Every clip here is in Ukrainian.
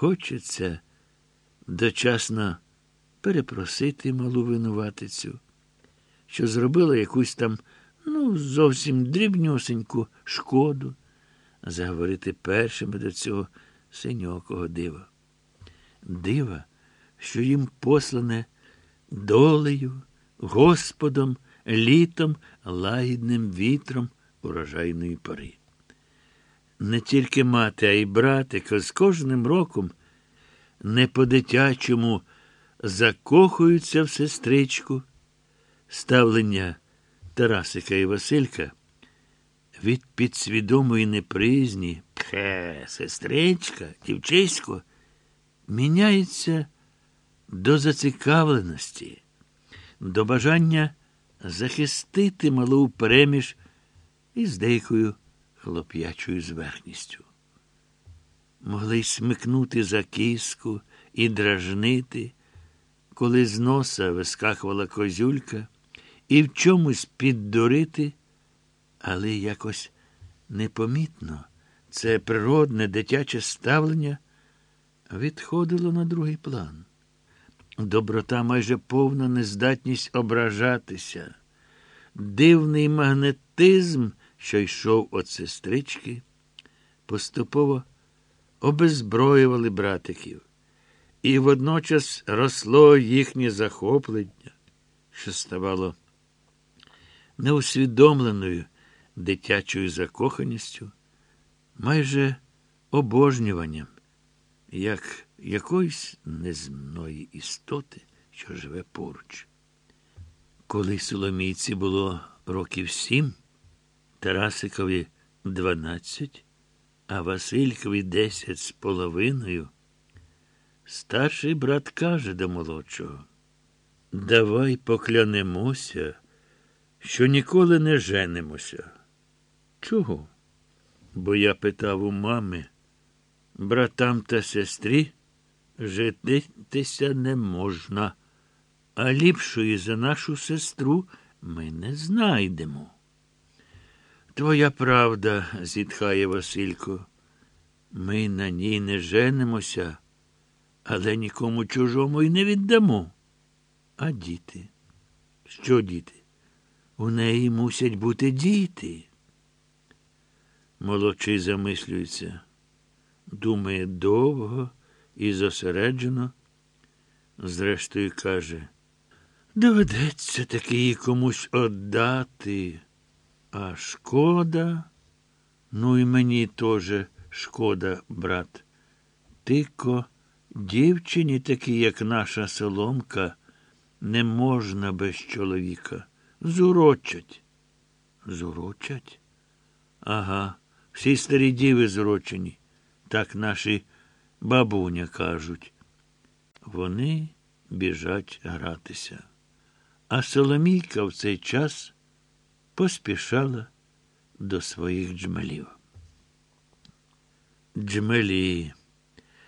Хочеться дочасно перепросити малу винуватицю, що зробила якусь там, ну, зовсім дрібнюсеньку шкоду, заговорити першими до цього синьокого дива. Дива, що їм послане долею, Господом, літом, лагідним вітром урожайної пори. Не тільки мати, а й братик з кожним роком не по-дитячому закохуються в сестричку. Ставлення Тарасика і Василька від підсвідомої непризні, пхе, сестричка, дівчисько, міняється до зацікавленості, до бажання захистити малу переміж із деякою хлоп'ячою зверхністю. Могли й смикнути за кіску і дражнити, коли з носа вискакувала козюлька, і в чомусь піддурити, але якось непомітно це природне дитяче ставлення відходило на другий план. Доброта майже повна нездатність ображатися, дивний магнетизм, що йшов від сестрички, поступово обезброювали братиків, і водночас росло їхнє захоплення, що ставало неусвідомленою дитячою закоханістю, майже обожнюванням, як якоїсь неземної істоти, що живе поруч. Коли Соломійці було років сім, Тарасикові дванадцять, а Василькові десять з половиною, старший брат каже до молодшого Давай поклянемося, що ніколи не женимося. Чого? Бо я питав у мами, братам та сестрі житися не можна, а ліпшої за нашу сестру ми не знайдемо. Твоя правда, зітхає Василько. Ми на ній не женимося, але нікому чужому й не віддамо. А діти? Що діти? У неї мусять бути діти. Молодший замислюється, думає довго і зосереджено. Зрештою, каже, доведеться таки її комусь отдати. А шкода, ну і мені теж шкода, брат. Тико дівчині, такі, як наша соломка, не можна без чоловіка. Зурочать. Зурочать? Ага, всі старі діви зурочені, так наші бабуня кажуть. Вони біжать гратися. А Соломійка в цей час поспішала до своїх джмелів. Джмелі.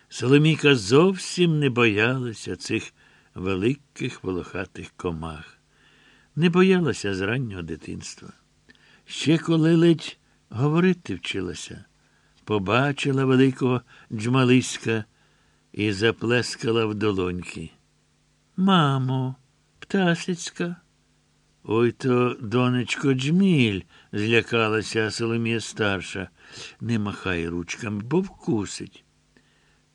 Соломійка зовсім не боялася цих великих волохатих комах, не боялася з раннього дитинства. Ще коли ледь говорити вчилася, побачила великого джмалиська і заплескала в долоньки. Мамо, птасицька. Ой то, донечко, джміль, злякалася Соломія старша. Не махай ручками, бо вкусить.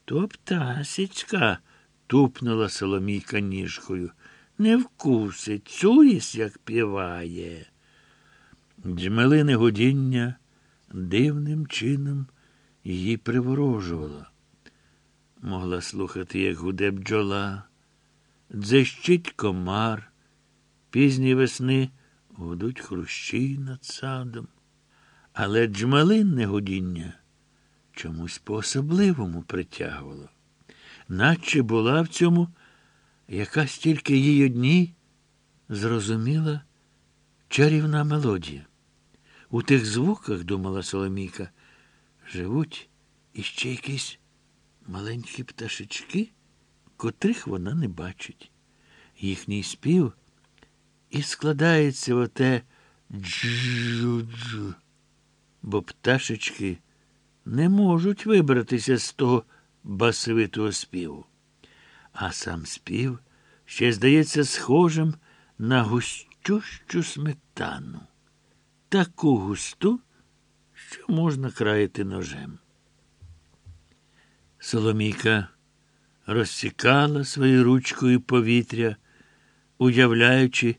То птасечка, тупнула Соломійка ніжкою. Не вкусить, чуєш, як піває. Джмелине гудіння дивним чином її приворожувало. Могла слухати, як гуде бджола, дзищить комар. Пізні весни гудуть хрущі над садом, але джмелинне гудіння чомусь по-особливому притягувало, наче була в цьому якась тільки їй одній зрозуміла чарівна мелодія. У тих звуках, думала Соломійка, живуть іще якісь маленькі пташечки, котрих вона не бачить. Їхній спів і складається оте джу-джу, бо пташечки не можуть вибратися з того басовитого співу. А сам спів ще здається схожим на густющу сметану, таку густу, що можна краяти ножем. Соломійка розсікала своєю ручкою повітря, уявляючи,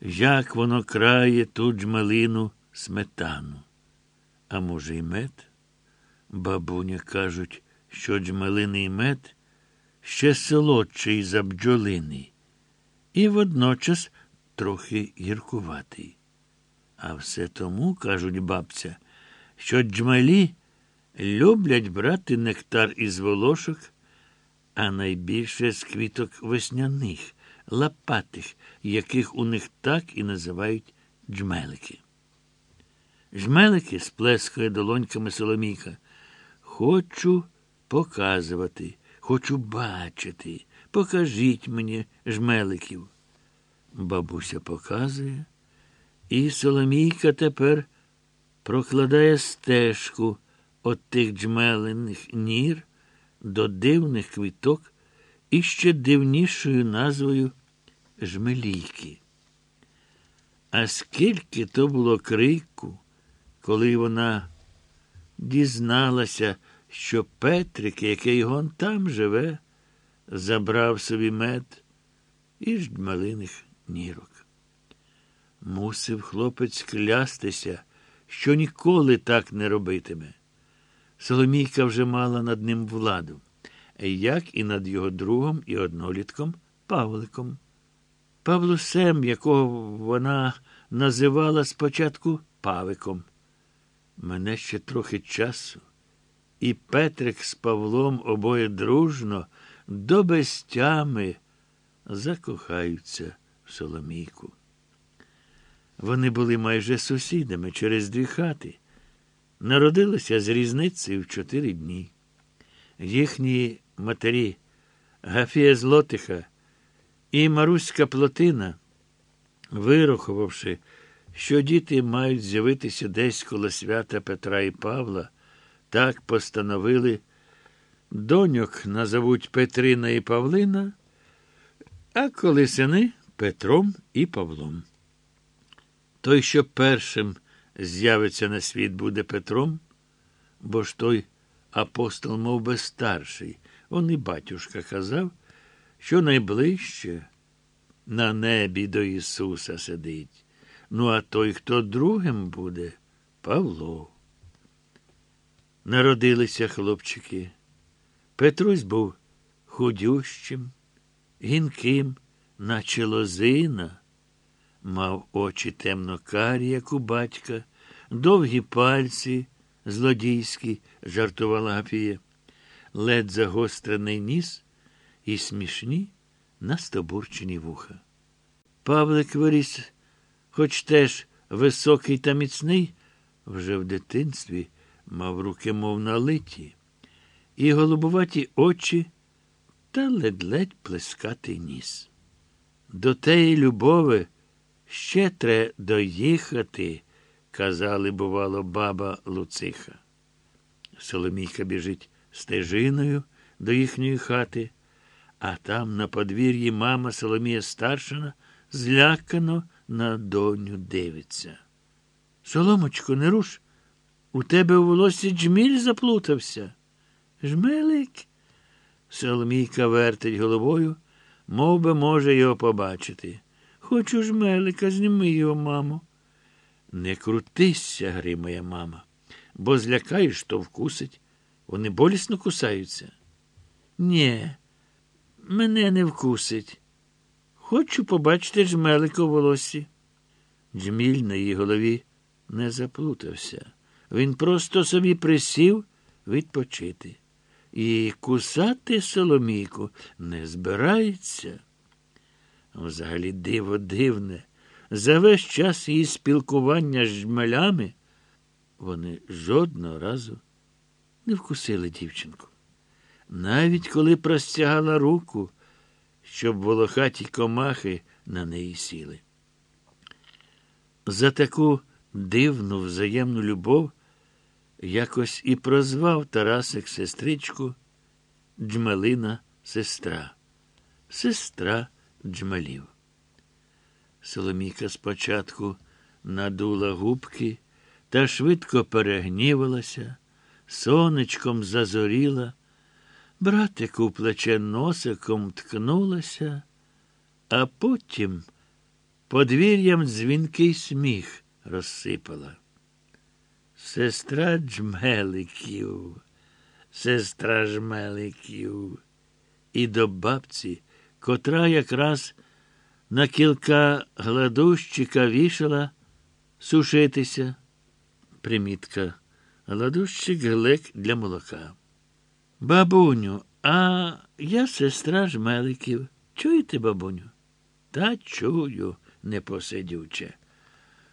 як воно крає ту джмелину сметану. А може, й мед? Бабуня кажуть, що джмелиний мед ще солодший за бджолиний, і водночас трохи гіркуватий. А все тому, кажуть бабця, що джмелі люблять брати нектар із волошок, а найбільше з квіток весняних, лопатих, яких у них так і називають джмелики. Жмелики сплескає долоньками Соломійка. Хочу показувати, хочу бачити. Покажіть мені жмеликів. Бабуся показує, і Соломійка тепер прокладає стежку от тих джмелених нір до дивних квіток і ще дивнішою назвою жмелійки. А скільки то було крику, коли вона дізналася, що Петрик, який гон там живе, забрав собі мед і жмелиних нірок. Мусив хлопець клястися, що ніколи так не робитиме. Соломійка вже мала над ним владу, як і над його другом і однолітком Павликом. Павлусем, якого вона називала спочатку Павиком. Мене ще трохи часу, і Петрик з Павлом обоє дружно до безтями закохаються в Соломійку. Вони були майже сусідами через дві хати. Народилися з різницею в чотири дні. Їхні матері Гафія Злотиха і Маруська Плотина, вирахувавши, що діти мають з'явитися десь коло свята Петра і Павла, так постановили доньок назовуть Петрина і Павлина, а коли сини Петром і Павлом. Той, що першим з'явиться на світ, буде Петром, бо ж той апостол мов би, старший. Он і батюшка казав, що найближче на небі до Ісуса сидить. Ну, а той, хто другим буде, Павло. Народилися хлопчики. Петрусь був худющим, гінким, наче лозина мав очі темно карі, як у батька, довгі пальці, злодійські, жартувала Гафія, лед загострений ніс і смішні настобурчені вуха. Павлик виріс, хоч теж високий та міцний, вже в дитинстві мав руки, мов налиті, і голубуваті очі та ледь-ледь плескатий ніс. До теї любови. Ще тре доїхати, казали, бувало, баба Луциха. Соломійка біжить стежиною до їхньої хати, а там на подвір'ї мама Соломія старшина злякано на доню дивиться. Соломочко, не руш, у тебе у волосі джміль заплутався. Жмелик. Соломійка вертить головою, мов би може його побачити. Хочу ж мелика, зніми його, мамо. Не крутися, гримає мама, бо злякаєш, то вкусить. Вони болісно кусаються. Нє, мене не вкусить. Хочу побачити жмелика у волосі. Джміль на її голові не заплутався. Він просто собі присів відпочити. І кусати Соломійку не збирається. Взагалі диво дивне. За весь час її спілкування з жмелями вони жодного разу не вкусили дівчинку. Навіть коли простягала руку, щоб волохаті комахи на неї сіли. За таку дивну взаємну любов якось і прозвав Тарасик сестричку Джмелина сестра, сестра джмелів. Соломійка спочатку надула губки та швидко перегнівалася, сонечком зазоріла, братику плече носиком ткнулася, а потім подвір'ям дзвінкий сміх розсипала. Сестра джмеликів, сестра жмеликів. І до бабці, котра якраз на кілка гладущика вішала сушитися. Примітка. Гладущик глек для молока. Бабуню, а я сестра жмеликів. Чуєте, бабуню? Та чую, непосидюче.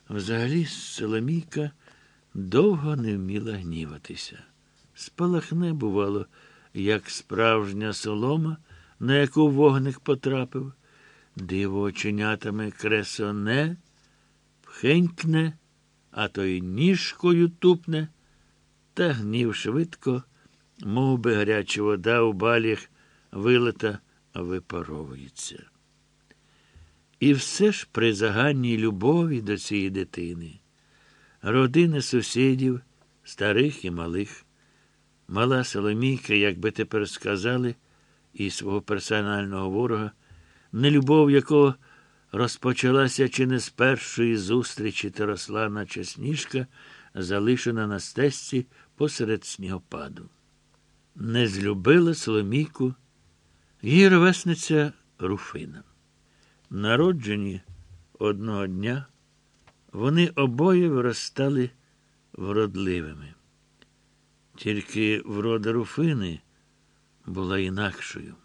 Взагалі Соломійка довго не вміла гніватися. Спалахне, бувало, як справжня солома, на яку вогник потрапив, диво оченятами кресоне, пхенькне, а то й ніжкою тупне, та гнів швидко, мов би гаряча вода у балях вилита, випаровується. І все ж при загальній любові до цієї дитини, родини сусідів, старих і малих, мала Соломійка, як би тепер сказали, і свого персонального ворога, нелюбов якого розпочалася чи не з першої зустрічі та росла, наче сніжка, залишена на стесці посеред снігопаду. Не злюбила Соломійку її ровесниця Руфина. Народжені одного дня, вони обоє виростали вродливими. Тільки врода Руфини була інакшою.